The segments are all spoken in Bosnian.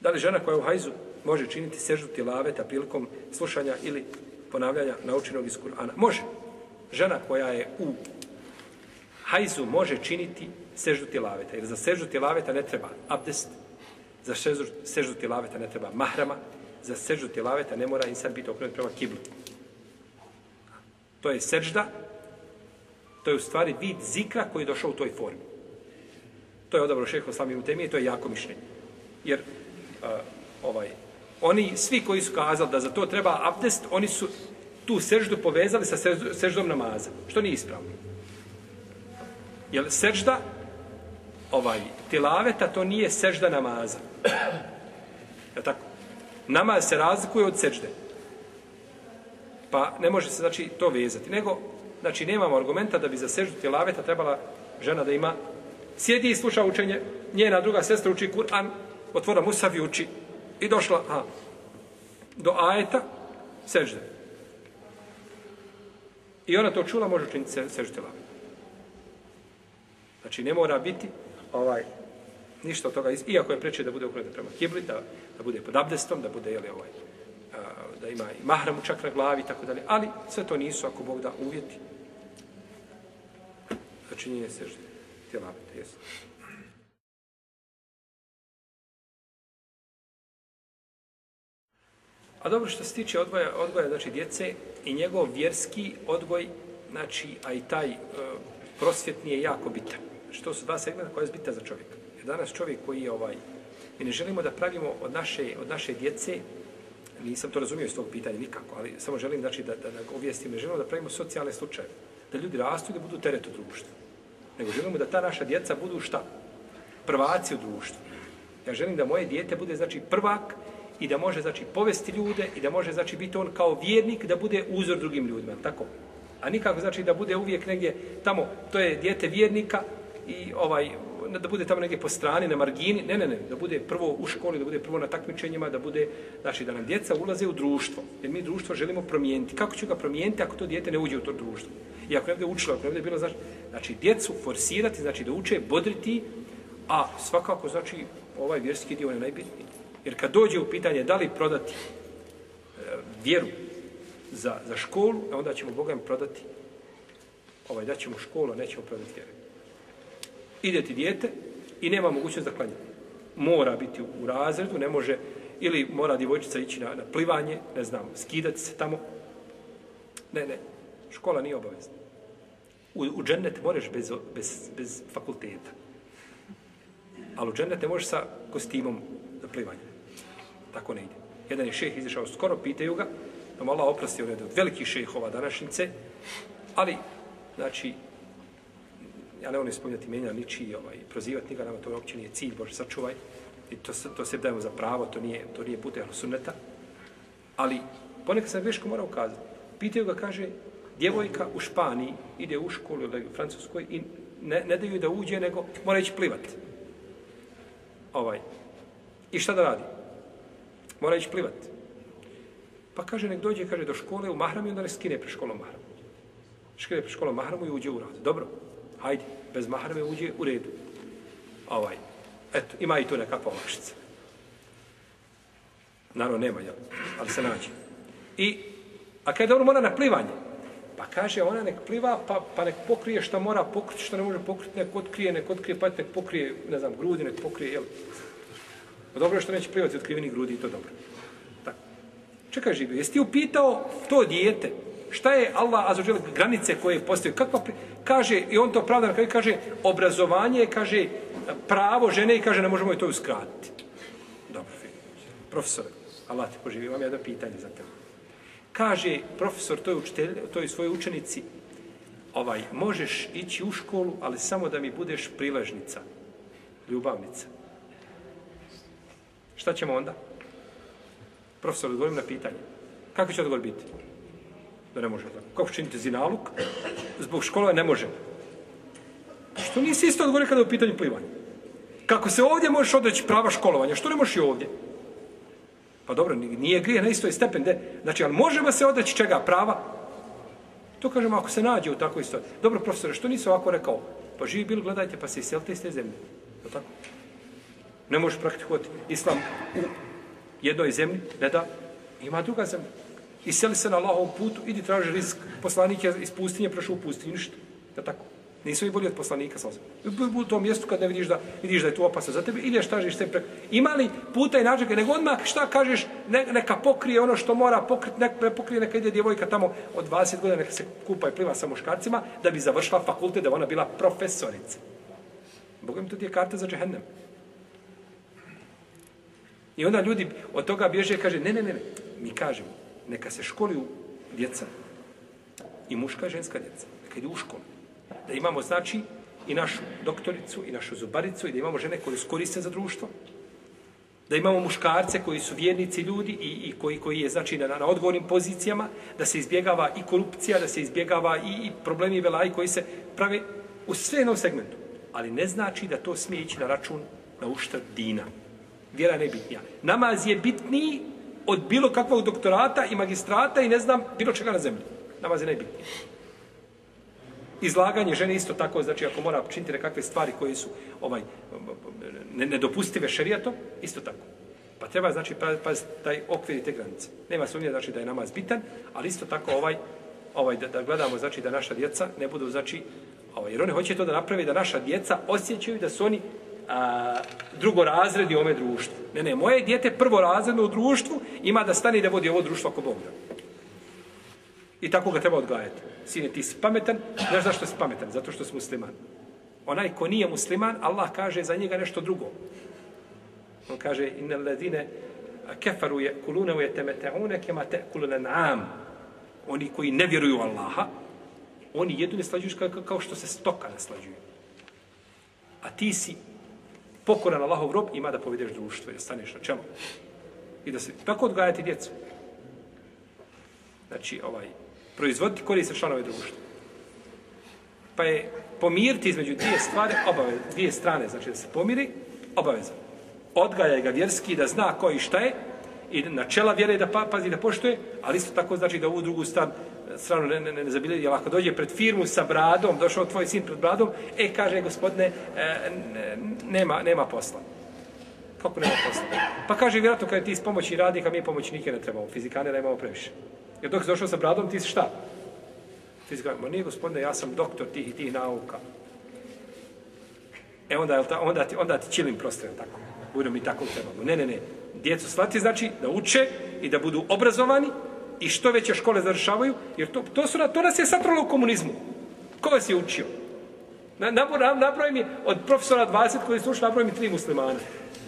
Da li žena koja je u hajzu može činiti seždu tilaveta prilikom slušanja ili ponavljanja naučenog iz Kur'ana? Može. Žena koja je u hajzu može činiti seždu tilaveta. Jer za seždu tilaveta ne treba abdest, za seždu, seždu tilaveta ne treba mahrama, za seždu tilaveta ne mora insan biti okrenut prema kiblu. To je sežda, to je u stvari vid zikra koji je došao u toj formi. To je odabro šeho sami u temi i to je jako mišljenje. Jer E, ovaj, oni, svi koji su kazali da za to treba abdest, oni su tu seždu povezali sa seždom namaza. Što nije ispravno. Jer sežda, ovaj, tilaveta, to nije sežda namaza. Je tako? Namaz se razlikuje od sežde. Pa ne može se, znači, to vezati. Nego, znači, nemamo argumenta da bi za seždu tilaveta trebala žena da ima sjedi i sluša učenje, njena druga sestra uči Kur'an, otvora Musav i uči. I došla a, do ajeta, sežde. I ona to čula, može učiniti se, sežde lavi. Znači, ne mora biti ovaj, ništa od toga, iako je preče da bude okrenuta prema kibli, da, da bude pod abdestom, da bude, jeli, ovaj, a, da ima i mahramu čak na glavi, tako dalje, ali sve to nisu, ako Bog da, uvjeti. Znači, nije sežde. Tjelavete, jesu. A dobro što se tiče odgoja, odgoja znači djece i njegov vjerski odgoj, znači, a i taj e, prosvjetni je jako bitan. Što su dva segmenta koja je bitna za čovjeka. Jer danas čovjek koji je ovaj, mi ne želimo da pravimo od naše, od naše djece, nisam to razumio iz tog pitanja nikako, ali samo želim znači, da, da, da obvijestim, ne želimo da pravimo socijalne slučaje, da ljudi rastu i da budu teret u društvu. Nego želimo da ta naša djeca budu šta? Prvaci u društvu. Ja želim da moje dijete bude, znači, prvak i da može znači povesti ljude i da može znači biti on kao vjernik da bude uzor drugim ljudima tako? A nikako znači da bude uvijek negdje tamo to je dijete vjernika i ovaj da bude tamo negdje po strani na margini ne ne ne da bude prvo u školi da bude prvo na takmičenjima da bude znači da nam djeca ulaze u društvo jer mi društvo želimo promijeniti. Kako će ga promijeniti ako to dijete ne uđe u to društvo? I ako ne bude učilo ako ne bude bilo znači znači djecu forsirati znači da uče bodriti a svakako znači ovaj vjerski dio je najbitniji. Jer kad dođe u pitanje da li prodati e, vjeru za, za školu, e, onda ćemo Bogam prodati ovaj, da ćemo školu, a nećemo prodati vjeru. Ide ti dijete i nema mogućnost da klanja. Mora biti u razredu, ne može, ili mora djevojčica ići na, na plivanje, ne znam, skidati se tamo. Ne, ne, škola nije obavezna. U, u džennet možeš bez, bez, bez fakulteta. Ali u džennet ne možeš sa kostimom za plivanje tako ne ide. Jedan je šeh izišao skoro, pitaju ga, da mu Allah oprosti od velikih šehova današnjice, ali, znači, ja ne volim spominjati menja niči, ovaj, prozivati njega, nama to uopće nije cilj, Bože, sačuvaj, i to, to se dajemo za pravo, to nije, to nije put sunneta, ali ponekad sam greško mora ukazati. Pitaju ga, kaže, djevojka u Španiji ide u školu ili u Francuskoj i ne, ne daju da uđe, nego mora ići plivati. Ovaj. I šta da radi? Mora ići plivati. Pa kaže, nek dođe, kaže, do škole u Mahramu i onda ne skine pre školom Mahramu. Skine pre školom Mahramu i uđe u rad. Dobro, hajde, bez Mahrame uđe u redu. Ovaj, eto, ima i tu neka olakšica. Naravno, nema, jel? ali se nađe. I, a kada dobro mora na plivanje, pa kaže ona nek pliva, pa, pa nek pokrije što mora pokriti, što ne može pokriti, nek otkrije, nek otkrije, pa nek pokrije, ne znam, grudi, nek pokrije, jel? Pa dobro što neće plivati otkriveni grudi, to dobro. Tako. Čekaj živi, jesi ti upitao to dijete, šta je Allah azuđel granice koje postoje, kakva, kaže, i on to pravda na kaže, obrazovanje, kaže, pravo žene i kaže, ne možemo i to uskratiti. Dobro, profesor, Allah te poživi, imam jedno pitanje za tebe. Kaže, profesor, toj, učitelj, toj svojoj učenici, ovaj, možeš ići u školu, ali samo da mi budeš priležnica, ljubavnica. Šta ćemo onda? Profesor, odgovorim na pitanje. Kako će odgovor biti? Da ne može. Kako činite zinaluk? Zbog škola ne može. Što nisi isto odgovorio kada je u pitanju plivanja? Kako se ovdje možeš odreći prava školovanja? Što ne možeš i ovdje? Pa dobro, nije grije na istoj stepen. De. Znači, ali možemo se odreći čega prava? To kažemo ako se nađe u takvoj istoj. Dobro, profesore, što nisi ovako rekao? Pa živi bil, gledajte, pa se iselite iz te zemlje. Je tako? Ne možeš praktikovati islam u jednoj zemlji, ne da, ima druga zemlja. Iseli se na Allahovom putu, idi traži rizik. Poslanik je iz pustinje prošao u pustinju, ništa. Da tako. Nisu i bolji od poslanika sa U tom mjestu kad ne vidiš da, vidiš da je to opasno za tebe, ideš tražiš se preko. Ima li puta i nađe, nego odmah šta kažeš, ne, neka pokrije ono što mora pokriti, neka ne pokrije, neka ide djevojka tamo od 20 godina, neka se kupa i pliva sa muškarcima, da bi završila fakultet, da ona bila profesorica. Bogom to ti je karta za džehennem. I onda ljudi od toga bježe i kaže, ne, ne, ne, ne, mi kažemo, neka se školuju djeca. I muška i ženska djeca. Neka idu u školu. Da imamo, znači, i našu doktoricu, i našu zubaricu, i da imamo žene koje su koriste za društvo. Da imamo muškarce koji su vjernici ljudi i, i koji, koji je, znači, na, na odgovornim pozicijama, da se izbjegava i korupcija, da se izbjegava i, i problemi velaji koji se prave u sve jednom segmentu. Ali ne znači da to smije ići na račun na uštrb dina. Vjera ne bitnija. Namaz je bitniji od bilo kakvog doktorata i magistrata i ne znam bilo čega na zemlji. Namaz je najbitniji. Izlaganje žene isto tako, znači ako mora činiti nekakve stvari koje su ovaj nedopustive šerijatom, isto tako. Pa treba znači pa, pa taj okvir i te granice. Nema sumnje znači da je namaz bitan, ali isto tako ovaj ovaj da, da gledamo znači da naša djeca ne budu znači ovaj jer oni hoće to da napravi da naša djeca osjećaju da su oni a, drugo razredi ome društvu. Ne, ne, moje dijete prvo razredno u društvu ima da stane i da vodi ovo društvo ako Bog da. I tako ga treba odgajati. Sine, ti si pametan, znaš zašto si pametan? Zato što si musliman. Onaj ko nije musliman, Allah kaže za njega nešto drugo. On kaže, inna ledine kefaru je kulune u je kema te kulune naam. Oni koji ne vjeruju Allaha, oni jedu ne slađuju kao, kao što se stoka naslađuje. A ti si pokoran Allahov rob, ima da povedeš društvo i da staneš na čelu. I da se tako odgajati djecu. Znači, ovaj, proizvoditi koriste članove društva. Pa je pomiriti između dvije stvari, obavez, dvije strane, znači da se pomiri, obaveza. Odgaja ga vjerski, da zna ko i šta je, i na čela vjere da pa, pazi da poštuje, ali isto tako znači da u drugu stran, stranu ne, ne, ne, ne zabili, jer ako dođe pred firmu sa bradom, došao tvoj sin pred bradom, e, kaže, gospodine, e, nema, nema posla. Kako nema posla? Pa kaže, vjerojatno, kada ti s pomoći radnika, mi pomoćnike ne trebamo, fizikane ne imamo previše. Jer dok si došao sa bradom, ti si šta? Ti ma nije gospodine, ja sam doktor tih i tih nauka. E onda, onda, ti, onda ti čilim prostor, tako. Budemo mi tako trebamo. Ne, ne, ne. Djecu slati znači da uče i da budu obrazovani i što veće škole završavaju, jer to, to, su, to nas je satralo u komunizmu. Ko vas je učio? Na, nabroj mi od profesora 20 koji su ušli, napravi mi tri muslimana.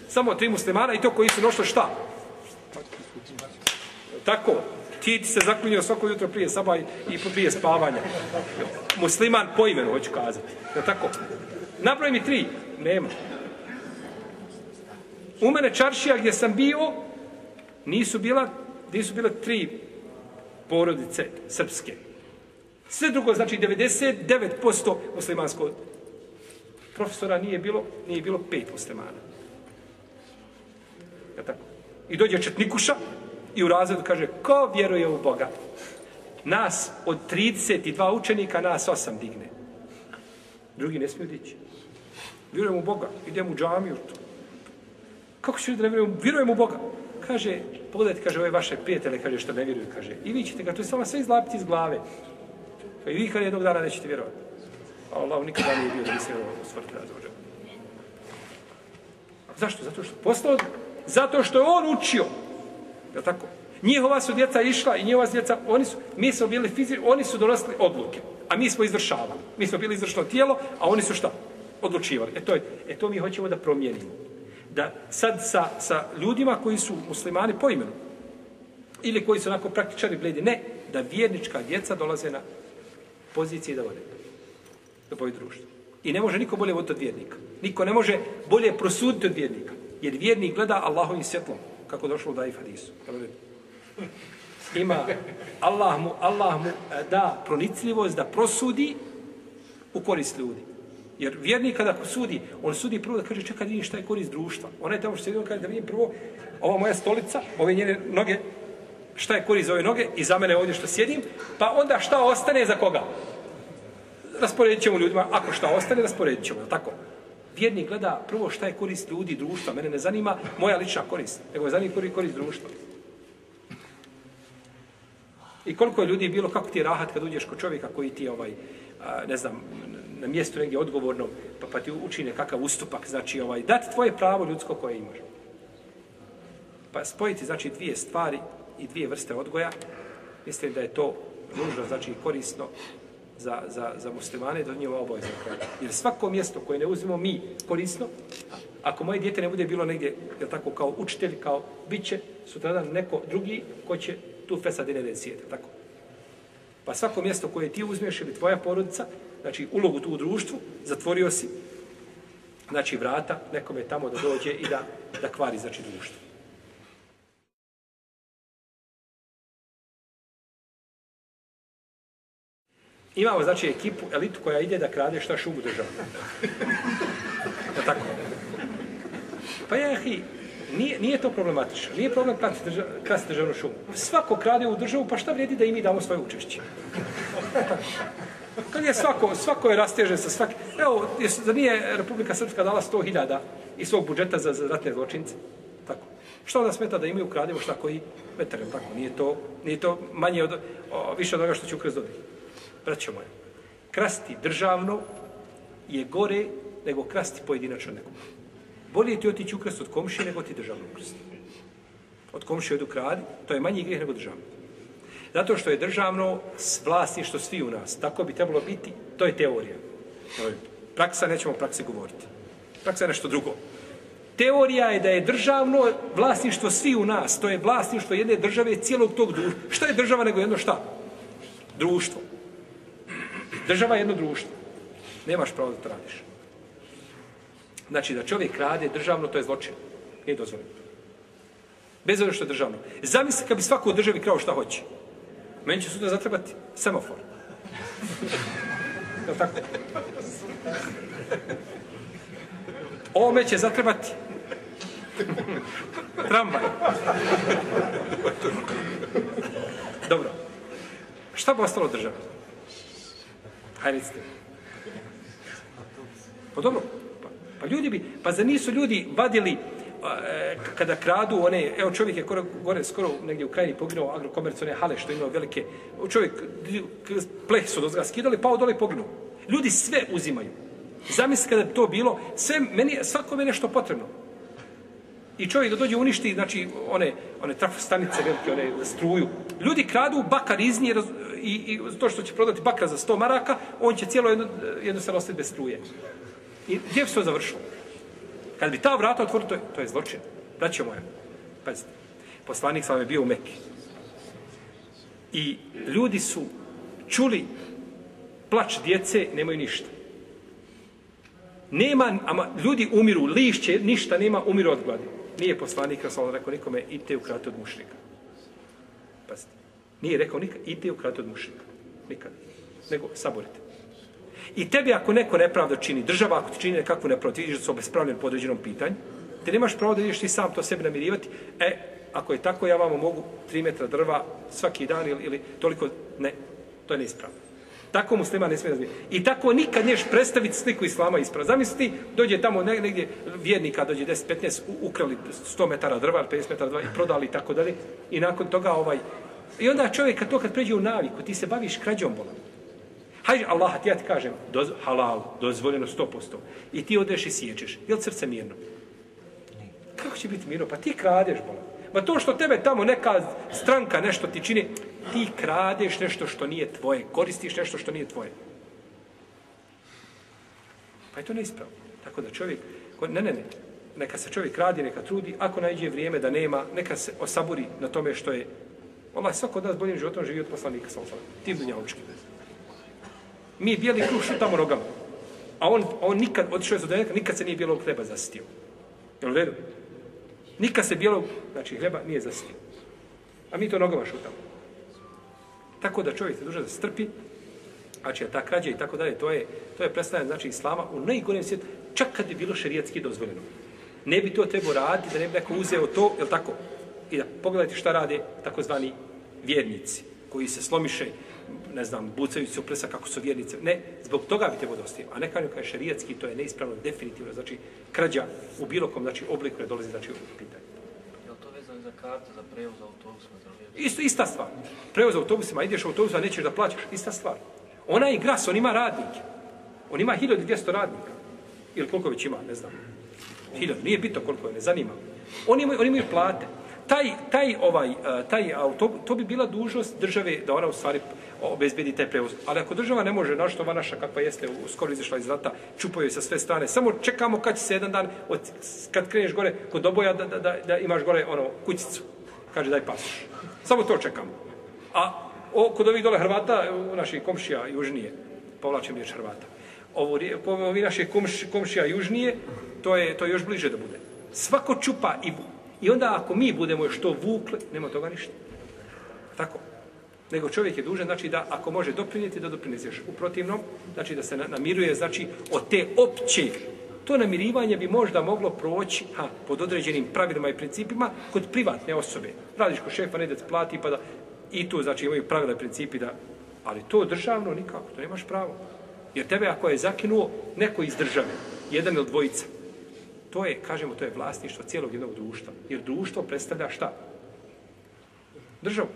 Samo tri muslimana i to koji su nošli šta? Tako, ti se zaklinio svako jutro prije saba i prije spavanja. Musliman po imenu, hoću kazati. Je tako? Napravi mi tri. Nema. U mene čaršija gdje sam bio, nisu bila, nisu bile tri porodice srpske. Sve drugo, znači 99% muslimanskog profesora nije bilo, nije bilo pet muslimana. Ja tako? I dođe Četnikuša, i u razredu kaže, ko vjeruje u Boga? Nas od 32 učenika, nas osam digne. Drugi ne smiju dići. Vjerujem u Boga, idem u džamiju. Kako ću da ne vjerujem? Vjerujem u Boga. Kaže, pogledajte, kaže, ove vaše prijatelje, kaže, što ne vjeruju, kaže. I vi ćete ga, to je samo sve izlapiti iz glave. Pa i vi kaže, jednog dana nećete vjerovati. A Allah nikada nije bio da bi se u smrti razvođa. Zašto? Zato što poslao, zato što je on učio. Je tako? Njihova su djeca išla i njihova djeca, oni su, mi smo bili fizi, oni su donosili odluke, a mi smo izvršavali. Mi smo bili izvršno tijelo, a oni su šta? Odlučivali. E to, je, e to mi hoćemo da promijenimo. Da sad sa, sa ljudima koji su muslimani po imenu, ili koji su onako praktičari bledi, ne, da vjernička djeca dolaze na pozicije da vode. Da boji društvo. I ne može niko bolje voditi od vjernika. Niko ne može bolje prosuditi od vjernika. Jer vjernik gleda Allahovim svjetlom kako došlo u Daif hadisu. Ima Allah mu, Allah mu eh, da pronicljivost da prosudi u korist ljudi. Jer vjernik kada sudi, on sudi prvo da kaže čekaj vidim šta je korist društva. Ona je tamo što sedi, on kaže da vidim prvo ova moja stolica, ove njene noge, šta je korist za ove noge i za mene ovdje što sjedim, pa onda šta ostane za koga? Rasporedit ćemo ljudima, ako šta ostane, rasporedit ćemo, tako? Vjernik gleda prvo šta je korist ljudi, društva. Mene ne zanima moja lična korist, nego me zanima korist društva. I koliko je ljudi bilo, kako ti je rahat kad uđeš kod čovjeka koji ti je, ovaj, ne znam, na mjestu negdje odgovorno, pa, pa ti učine kakav ustupak, znači ovaj, dati tvoje pravo ljudsko koje imaš. Pa spojiti, znači, dvije stvari i dvije vrste odgoja, mislim da je to nužno, znači, korisno za, za, za muslimane, da njeva kraja. Jer svako mjesto koje ne uzmemo mi korisno, ako moje dijete ne bude bilo negdje, je tako, kao učitelj, kao biće, sutradan neko drugi ko će tu fesadine ne sjeti, tako. Pa svako mjesto koje ti uzmeš ili tvoja porodica, znači ulogu tu u društvu, zatvorio si, znači vrata nekome tamo da dođe i da, da kvari, znači društvo. Imamo, znači, ekipu, elitu koja ide da krade šta šumu državu. Ja tako? Pa ja, hi, nije, nije to problematično. Nije problem krasti, držav, krasti državnu šumu. Svako krade u državu, pa šta vredi da i mi damo svoje učešće? Kad je svako, svako je rasteže sa svaki... Evo, da nije Republika Srpska dala 100.000 iz svog budžeta za, za ratne zločince? Tako. Što onda smeta da imaju ukradimo šta koji metar, tako? Nije to, nije to manje od, o, više od onoga što će ukras dobiti. Braćo moje, krasti državno je gore nego krasti pojedinačno nekom. Bolje ti otići ukrast od komšije nego ti državno ukrast. Od komšije odu kradi, to je manji grijeh nego državno. Zato što je državno vlasništvo svi u nas. Tako bi trebalo biti. To je teorija. Praksa, nećemo praksi govoriti. Praksa je nešto drugo. Teorija je da je državno vlasništvo svi u nas. To je vlasništvo jedne države cijelog tog društva. Šta je država nego jedno šta? Društvo. Država je jedno društvo. Nemaš pravo da to radiš. Znači, da čovjek krade državno, to je zločin. Nije dozvoljeno. Bez obzira što je državno. Zamisli kad bi svako u državi krao šta hoće. Meni će sutra zatrebati semafor. Je tako? Ome će zatrebati tramvaj. Dobro. Šta bi ostalo država? Hajde, recite. Pa dobro. Pa, pa ljudi bi, pa za nisu ljudi vadili Pa, e, kada kradu one, evo čovjek je gore, gore skoro negdje u krajini poginuo agrokomerc, one hale što imao velike, čovjek pleh su dozga skidali, pao dole i poginuo. Ljudi sve uzimaju. Zamisli kada bi to bilo, sve, meni, svako je nešto potrebno. I čovjek da dođe uništi, znači, one, one trafostanice velike, one struju. Ljudi kradu bakar iz nje i, i to što će prodati bakar za 100 maraka, on će cijelo jedno, jedno se ostati bez struje. I gdje bi se to završilo? Kad bi ta vrata otvorili, to je, to je zločin. Braćo moja, pazite, poslanik sam je bio u Mekke. I ljudi su čuli plač djece, nemaju ništa. Nema, ama ljudi umiru, lišće, ništa nema, umiru od gladi. Nije poslanik, sam rekao nikome, idite u kratu od mušnika. Pazite, nije rekao nikad, idite u kratu od mušnika. Nikad. Nego, saborite. I tebi ako neko nepravda čini, država ako ti čini nekakvu nepravdu, ti vidiš da su obespravljen po određenom pitanju, ti nemaš pravo da ideš ti sam to sebi namirivati, e, ako je tako, ja vama mogu 3 metra drva svaki dan ili, ili toliko, ne, to je neispravno. Tako muslima ne smije razvijeti. I tako nikad neš predstaviti sliku islama ispravno. Zamisli, dođe tamo negdje vjernika, dođe 10-15, ukrali 100 metara drva, 50 metara drva i prodali i tako dalje. I nakon toga ovaj... I onda čovjek, kad to kad pređe u naviku, ti se baviš krađom bolom. Hajde, Allah, ti ja ti kažem, doz, halal, dozvoljeno 100%. I ti odeš i sjećeš. Je li srce mirno? Kako će biti mirno? Pa ti kradeš, bola. Ma to što tebe tamo neka stranka nešto ti čini, ti kradeš nešto što nije tvoje, koristiš nešto što nije tvoje. Pa je to neispravno. Tako da čovjek, ne, ne, ne, neka se čovjek radi, neka trudi, ako najde vrijeme da nema, neka se osaburi na tome što je, Allah svako od nas boljim životom živi od poslanika, sam sam, tim dunjavučkim. Mi bijeli kruh šutamo rogama. A on, on nikad, otišao je za nikad se nije bijelog hleba zasitio. Jel li? Nikad se bijelog, znači hleba, nije zasitio. A mi to nogama šutamo. Tako da čovjek se duže da strpi, a će ta krađa i tako dalje, to je, to je predstavljanje znači islama u najgorem svijetu, čak kad je bilo šerijatski dozvoljeno. Ne bi to trebao raditi, da ne bi neko uzeo to, je tako? I da pogledajte šta rade takozvani vjernici, koji se slomiše ne znam, bucaju se u prsa kako su vjernice. Ne, zbog toga bi trebao da ostavimo. A ne kao je šerijatski, to je neispravno, definitivno, znači, krađa u bilo kom, znači, obliku ne dolazi, znači, u pitanje. Je li to vezano za karte, za prevoz autobusima? Isto, ista stvar. Prevoz autobusima, ideš autobusima, nećeš da plaćaš, ista stvar. Ona je gras, on ima radnike. On ima 1200 radnika. Ili koliko već ima, ne znam. 1000, nije bito koliko je, ne zanima. Oni imaju, oni imaju plate. Taj, taj, ovaj, e, taj auto, to bi bila dužnost države da ona u stvari obezbedi taj prevoz. Ali ako država ne može, našto ova naša kakva jeste, skoro izašla iz rata, čupaju sa sve strane, samo čekamo kad će se jedan dan, od, kad kreneš gore kod oboja, da, da, da, da imaš gore ono, kućicu. Kaže daj pasoš. Samo to čekamo. A o, kod ovih dole Hrvata, u naših komšija južnije, povlačim riječ Hrvata, ovo, ovi naših komš, komšija južnije, to je, to je još bliže da bude. Svako čupa i, i onda ako mi budemo još to vukli, nema toga ništa. Tako. Nego čovjek je dužan, znači da ako može doprinijeti, da doprineseš. U protivnom, znači da se namiruje, znači od te opće to namirivanje bi možda moglo proći ha, pod određenim pravilima i principima kod privatne osobe. Radiš kod šefa, nedec plati, pa da i tu, znači, imaju pravila i principi da... Ali to državno nikako, to nemaš pravo. Jer tebe ako je zakinuo neko iz države, jedan ili dvojica, to je, kažemo, to je vlasništvo cijelog jednog društva. Jer društvo predstavlja šta? Državu.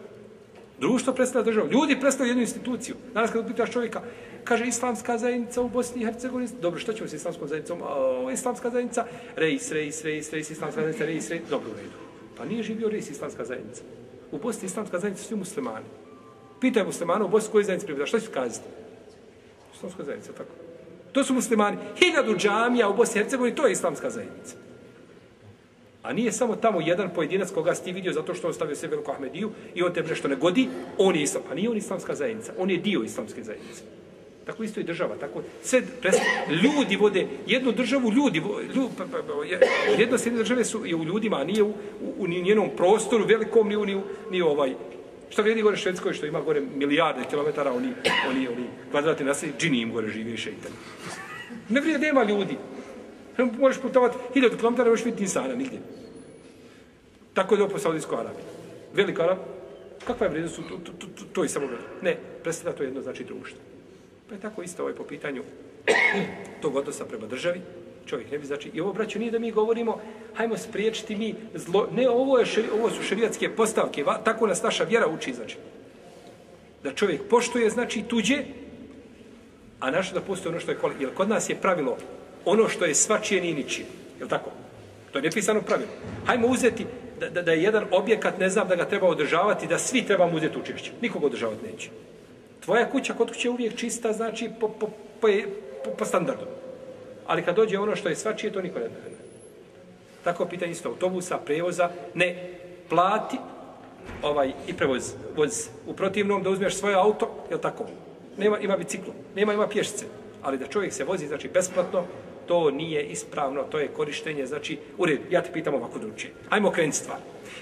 Društvo predstavlja državu. Ljudi predstavljaju jednu instituciju. Danas kad pitaš čovjeka, kaže islamska zajednica u Bosni i Hercegovini. Dobro, što ćemo s islamskom zajednicom? O, islamska zajednica, reis, reis, reis, reis, islamska zajednica, reis, reis. Dobro, u redu. Pa nije živio reis islamska zajednica. U Bosni islamska zajednica su muslimani. Pitaj muslimana u Bosni koji zajednici pripada. Što ću kazati? Islamska zajednica, tako. To su muslimani. Hiljadu džamija u Bosni i Hercegovini, to je islamska zajednica. A nije samo tamo jedan pojedinac koga si ti vidio zato što on stavio sebe u Ahmediju i on te nešto ne godi, on je islam. A nije on islamska zajednica, on je dio islamske zajednice. Tako isto i država. Tako sve pres... ljudi vode jednu državu, ljudi, ljudi pa, pa, pa, jednost jedne države su je u ljudima, a nije u, u, u njenom prostoru velikom, ni u, ni u, ni u ovaj. Šta vidi gore Švedskoj, što ima gore milijarde kilometara, oni, oni, oni kvadratni nasi, džini im gore žive i šeitani. Ne vrijede, nema ljudi. Možeš putovati hiljadu kilometara, možeš vidjeti insana, nigdje. Tako je ovo po Saudijskoj Arabiji. Velika Arab, kakva je vrijednost to i samo Ne, predstavlja to jedno znači društvo. Pa je tako isto ovaj po pitanju tog odnosa prema državi. Čovjek ne bi znači, i ovo braću nije da mi govorimo, hajmo spriječiti mi zlo, ne, ovo, je šeri, ovo su šerijatske postavke, va, tako nas naša vjera uči, znači. Da čovjek poštuje, znači, tuđe, a naše da postoje ono što je kvalitetno. Jer kod nas je pravilo, ono što je svačije nije ničije. Je tako? To je nepisano pravilo. Hajmo uzeti da, da, da je jedan objekat, ne znam da ga treba održavati, da svi trebamo uzeti učešće. Nikoga održavati neće. Tvoja kuća kod kuće je uvijek čista, znači po, po, po, po, po standardu. Ali kad dođe ono što je svačije, to niko ne da. Tako pitanje isto autobusa, prevoza, ne plati ovaj i prevoz voz u protivnom da uzmeš svoj auto, je tako? Nema ima biciklo, nema ima pješice, ali da čovjek se vozi znači besplatno, to nije ispravno, to je korištenje, znači, u redu, ja te pitam ovako drugčije. Ajmo krenuti stvar.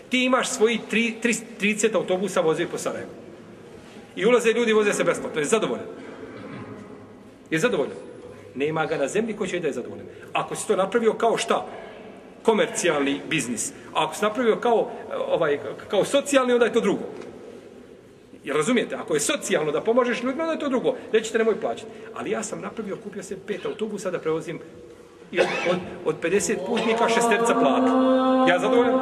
Ti imaš svoji 30 autobusa vozi po Sarajevu. I ulaze ljudi, voze se besplatno. Je zadovoljan? Je zadovoljan? Nema ga na zemlji ko će da je zadovoljan. Ako si to napravio kao šta? Komercijalni biznis. A ako si napravio kao, eh, ovaj, kao socijalni, onda je to drugo. Jer razumijete, ako je socijalno da pomožeš ljudima, onda je to drugo. Nećete nemoj plaćati. Ali ja sam napravio, kupio se pet autobusa da prevozim od, od, od 50 putnika šesterca plata. Ja zadovoljan?